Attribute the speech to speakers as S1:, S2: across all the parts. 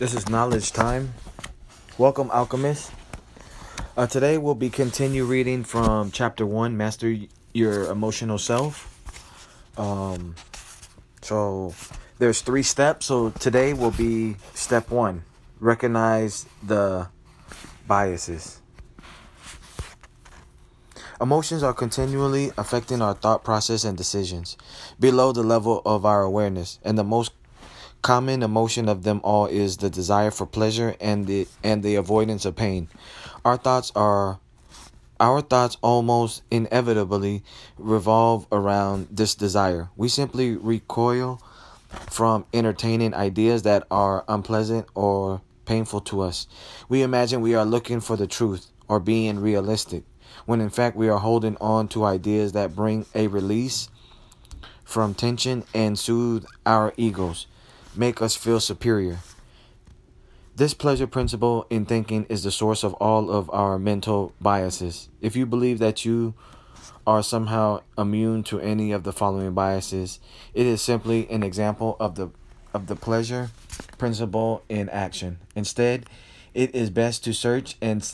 S1: This is knowledge time. Welcome, alchemists. Uh, today we'll be continue reading from chapter one, master your emotional self. Um, so there's three steps. So today will be step one: recognize the biases. Emotions are continually affecting our thought process and decisions below the level of our awareness, and the most common emotion of them all is the desire for pleasure and the and the avoidance of pain. Our thoughts are our thoughts almost inevitably revolve around this desire. We simply recoil from entertaining ideas that are unpleasant or painful to us. We imagine we are looking for the truth or being realistic, when in fact we are holding on to ideas that bring a release from tension and soothe our egos make us feel superior. This pleasure principle in thinking is the source of all of our mental biases. If you believe that you are somehow immune to any of the following biases, it is simply an example of the of the pleasure principle in action. Instead, it is best to search and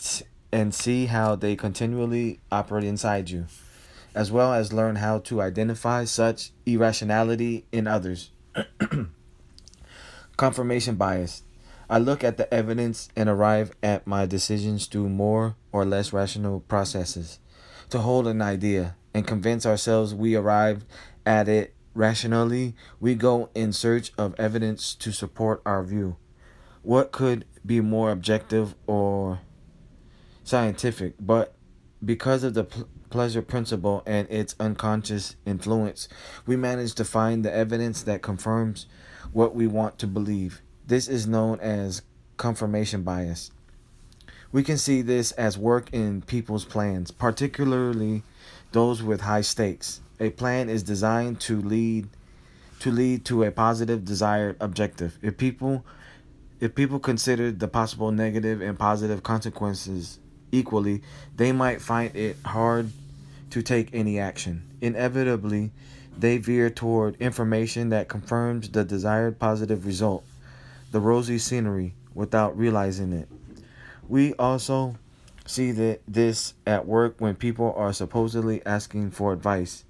S1: and see how they continually operate inside you, as well as learn how to identify such irrationality in others. Confirmation bias. I look at the evidence and arrive at my decisions through more or less rational processes. To hold an idea and convince ourselves we arrived at it rationally, we go in search of evidence to support our view. What could be more objective or scientific? But because of the pl- pleasure principle and its unconscious influence, we manage to find the evidence that confirms what we want to believe. This is known as confirmation bias. We can see this as work in people's plans, particularly those with high stakes. A plan is designed to lead to lead to a positive desired objective. If people if people consider the possible negative and positive consequences equally, they might find it hard to take any action. Inevitably, they veer toward information that confirms the desired positive result, the rosy scenery, without realizing it. We also see that this at work when people are supposedly asking for advice.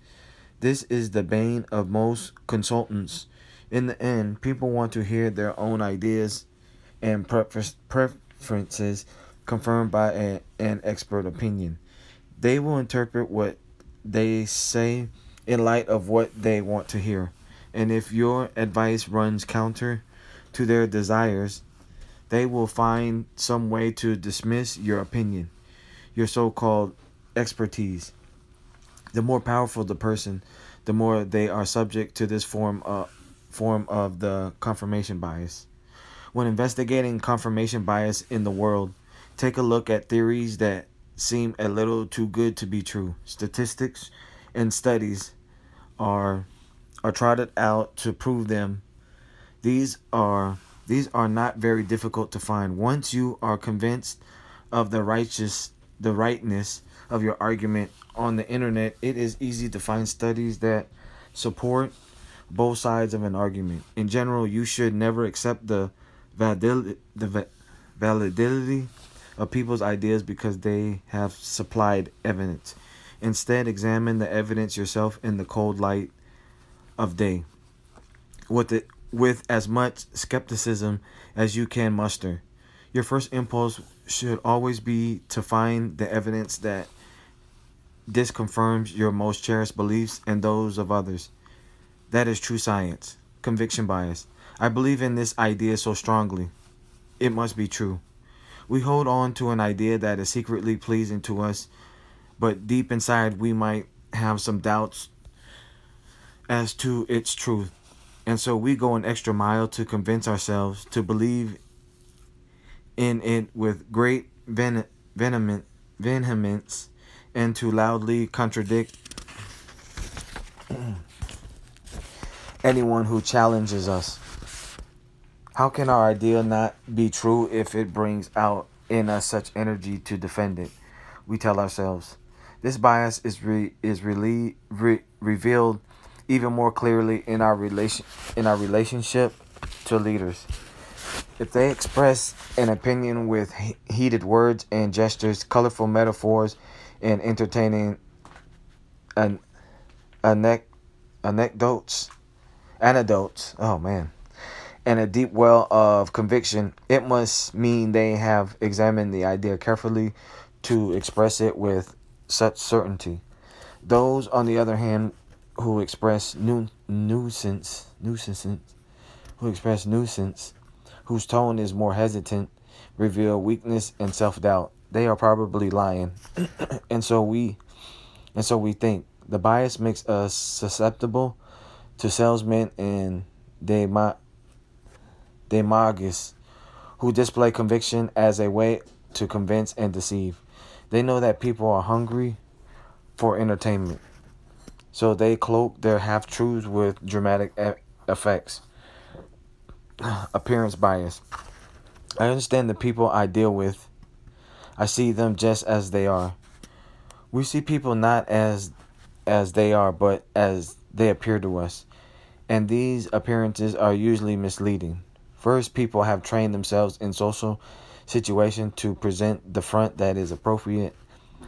S1: This is the bane of most consultants. In the end, people want to hear their own ideas and preferences confirmed by a, an expert opinion. They will interpret what they say in light of what they want to hear. And if your advice runs counter to their desires, they will find some way to dismiss your opinion, your so called expertise. The more powerful the person, the more they are subject to this form of, form of the confirmation bias. When investigating confirmation bias in the world, take a look at theories that seem a little too good to be true. Statistics and studies are are trotted out to prove them. These are these are not very difficult to find. Once you are convinced of the righteous the rightness of your argument on the internet, it is easy to find studies that support both sides of an argument. In general, you should never accept the validity, the validity of people's ideas because they have supplied evidence. Instead, examine the evidence yourself in the cold light of day with it with as much skepticism as you can muster. Your first impulse should always be to find the evidence that disconfirms your most cherished beliefs and those of others. That is true science. Conviction bias. I believe in this idea so strongly. It must be true. We hold on to an idea that is secretly pleasing to us but deep inside we might have some doubts as to its truth. And so we go an extra mile to convince ourselves to believe in it with great ven- vehemence and to loudly contradict anyone who challenges us. How can our idea not be true if it brings out in us such energy to defend it? We tell ourselves. This bias is re, is really re, revealed even more clearly in our relation in our relationship to leaders. If they express an opinion with heated words and gestures, colorful metaphors, and entertaining an, anec- anecdotes, anecdotes, oh man, and a deep well of conviction, it must mean they have examined the idea carefully to express it with such certainty. Those, on the other hand, who express nu- nuisance, nuisance, who express nuisance, whose tone is more hesitant, reveal weakness and self-doubt. They are probably lying, and so we, and so we think. The bias makes us susceptible to salesmen and dema- demagogues who display conviction as a way to convince and deceive. They know that people are hungry for entertainment. So they cloak their half truths with dramatic e- effects. Appearance bias. I understand the people I deal with. I see them just as they are. We see people not as as they are, but as they appear to us. And these appearances are usually misleading. First, people have trained themselves in social situation to present the front that is appropriate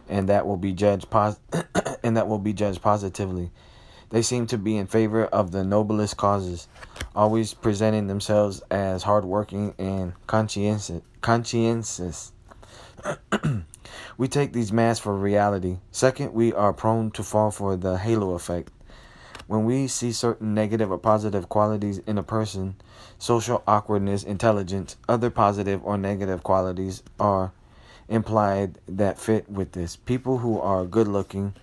S1: and that will be judged pos- and that will be judged positively. They seem to be in favor of the noblest causes, always presenting themselves as hardworking and conscientious. conscientious. we take these masks for reality. Second, we are prone to fall for the halo effect. When we see certain negative or positive qualities in a person, social awkwardness, intelligence, other positive or negative qualities are implied that fit with this. People who are good looking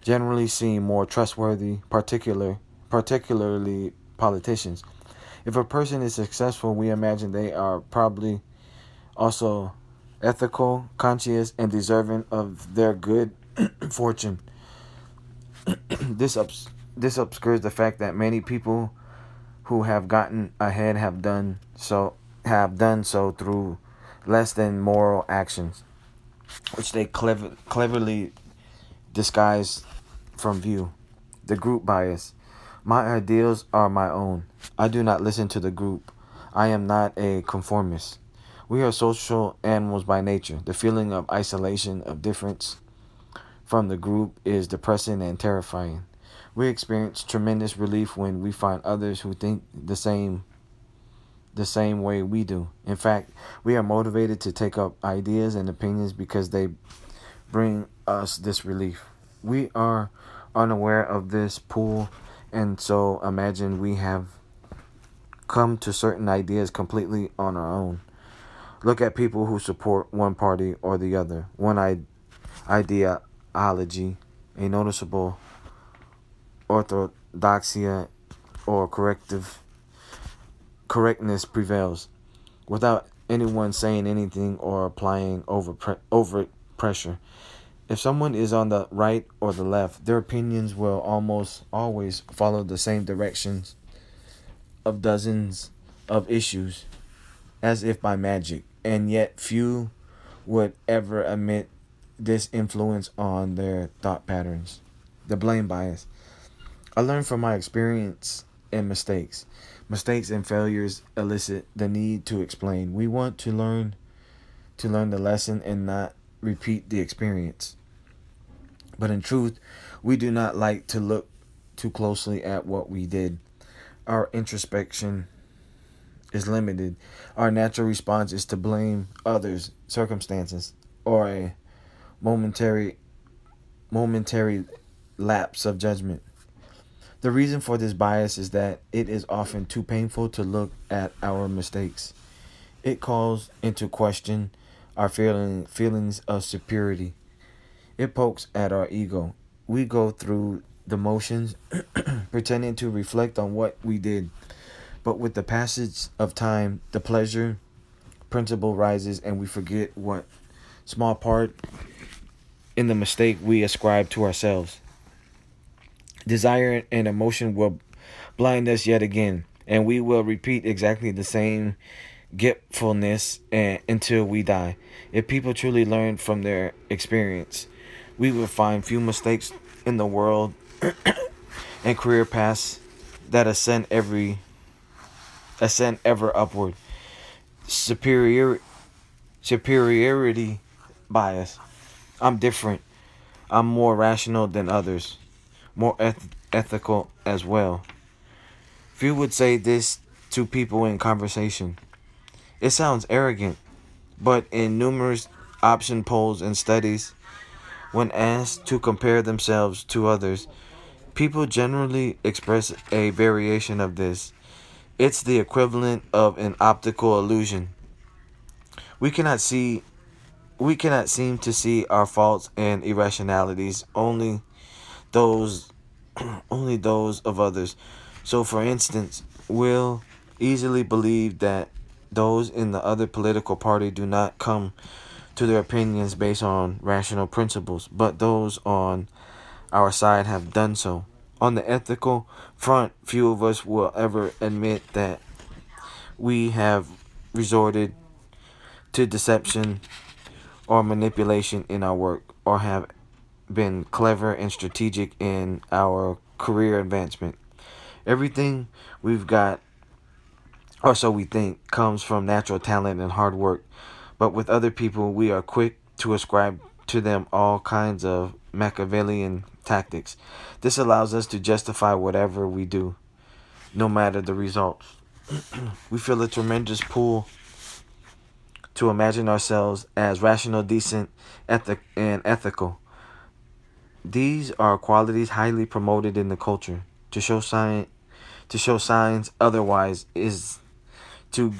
S1: generally seem more trustworthy, particular particularly politicians. If a person is successful, we imagine they are probably also ethical, conscious, and deserving of their good fortune. this ups this obscures the fact that many people who have gotten ahead have done so have done so through less than moral actions, which they clever, cleverly disguise from view. The group bias. My ideals are my own. I do not listen to the group. I am not a conformist. We are social animals by nature. The feeling of isolation, of difference from the group is depressing and terrifying. We experience tremendous relief when we find others who think the same the same way we do. In fact, we are motivated to take up ideas and opinions because they bring us this relief. We are unaware of this pool and so imagine we have come to certain ideas completely on our own. Look at people who support one party or the other, one ideology, a noticeable orthodoxia or corrective correctness prevails without anyone saying anything or applying over pre- over pressure. If someone is on the right or the left, their opinions will almost always follow the same directions of dozens of issues as if by magic, and yet few would ever admit this influence on their thought patterns. The blame bias. I learned from my experience and mistakes. Mistakes and failures elicit the need to explain. We want to learn to learn the lesson and not repeat the experience. But in truth, we do not like to look too closely at what we did. Our introspection is limited. Our natural response is to blame others, circumstances, or a momentary momentary lapse of judgment. The reason for this bias is that it is often too painful to look at our mistakes. It calls into question our feeling, feelings of superiority. It pokes at our ego. We go through the motions, pretending to reflect on what we did. But with the passage of time, the pleasure principle rises and we forget what small part in the mistake we ascribe to ourselves. Desire and emotion will blind us yet again, and we will repeat exactly the same getfulness and, eh, until we die. If people truly learn from their experience, we will find few mistakes in the world and career paths that ascend every ascend ever upward. superior superiority bias. I'm different. I'm more rational than others, more eth- ethical as well. Few would say this to people in conversation. It sounds arrogant, but in numerous option polls and studies, when asked to compare themselves to others, people generally express a variation of this. It's the equivalent of an optical illusion. We cannot see we cannot seem to see our faults and irrationalities only those only those of others. So for instance, we'll easily believe that those in the other political party do not come to their opinions based on rational principles, but those on our side have done so. On the ethical front, few of us will ever admit that we have resorted to deception or manipulation in our work or have been clever and strategic in our career advancement. Everything we've got, or so we think, comes from natural talent and hard work. But with other people, we are quick to ascribe to them all kinds of Machiavellian tactics. This allows us to justify whatever we do, no matter the results. we feel a tremendous pull to imagine ourselves as rational, decent, ethic, and ethical. These are qualities highly promoted in the culture. To show sign, to show signs otherwise is to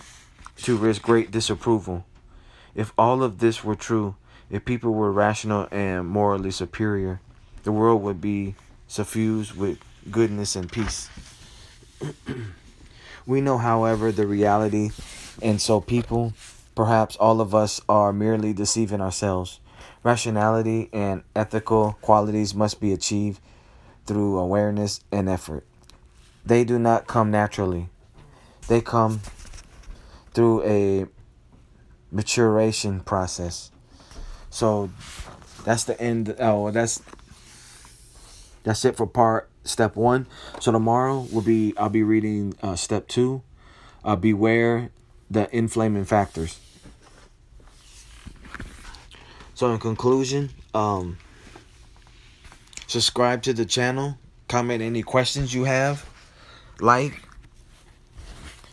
S1: to risk great disapproval. If all of this were true, if people were rational and morally superior, the world would be suffused with goodness and peace. we know, however, the reality, and so people Perhaps all of us are merely deceiving ourselves. Rationality and ethical qualities must be achieved through awareness and effort. They do not come naturally, they come through a maturation process. So that's the end. Oh, that's that's it for part step one. So tomorrow will be I'll be reading uh, step two. Uh, beware the inflaming factors. So in conclusion, um, subscribe to the channel, comment any questions you have, like.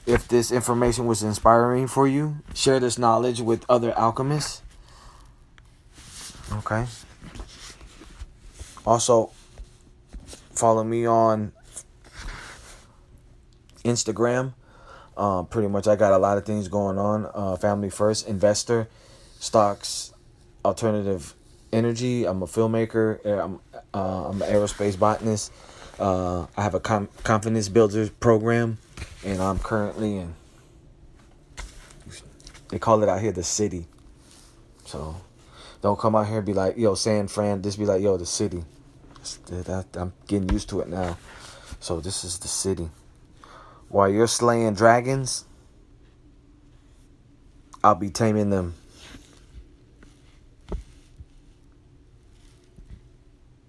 S1: If this information was inspiring for you, share this knowledge with other alchemists. Okay. Also, follow me on Instagram. Uh, pretty much, I got a lot of things going on. Uh, family first, investor, stocks, alternative energy. I'm a filmmaker. I'm uh, I'm an aerospace botanist. Uh, I have a com- confidence builder program, and I'm currently in. They call it out here the city. So, don't come out here and be like, yo, San Fran. Just be like, yo, the city. I'm getting used to it now. So this is the city. While you're slaying dragons, I'll be taming them.